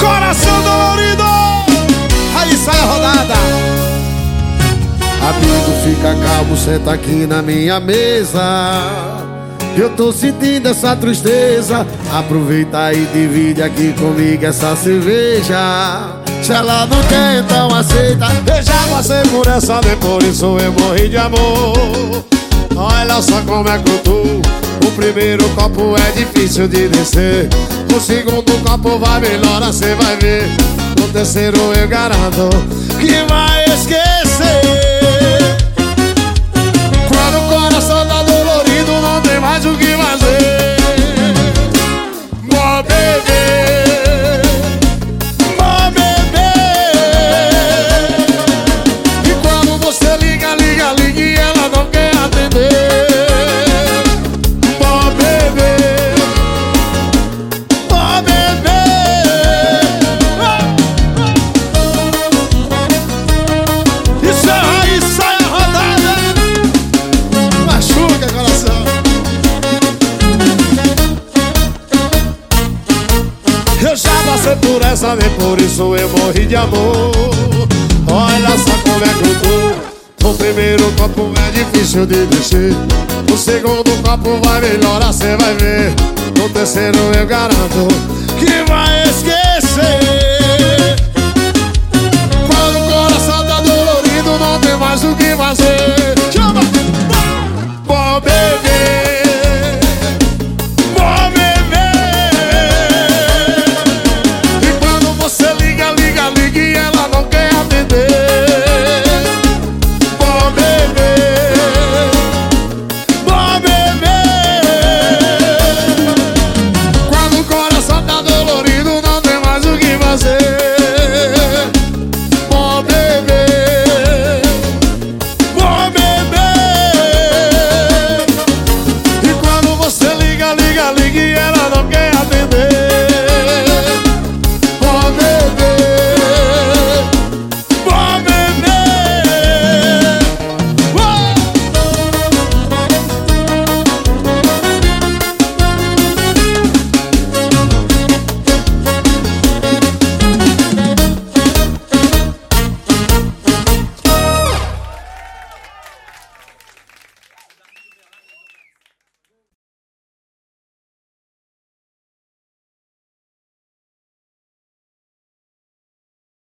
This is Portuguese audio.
Coração dolorido. Aí sai a rodada. Amigo, fica calmo, senta aqui na minha mesa. Eu tô sentindo essa tristeza. Aproveita e divide aqui comigo essa cerveja. Se ela não quer, então aceita. Eu já passei por essa, nem por isso eu morri de amor. Olha só como é que eu tô. O primeiro copo é difícil de descer. O segundo copo vai melhor, você vai ver. No terceiro eu garanto que vai esquecer. Quando o coração tá dolorido, não tem mais o que fazer. Mó bebê, por essa, nem por isso eu morri de amor. Olha só como é que eu tô. O primeiro copo é difícil de descer. O segundo copo vai melhorar, cê vai ver. No terceiro eu garanto que vai esquecer.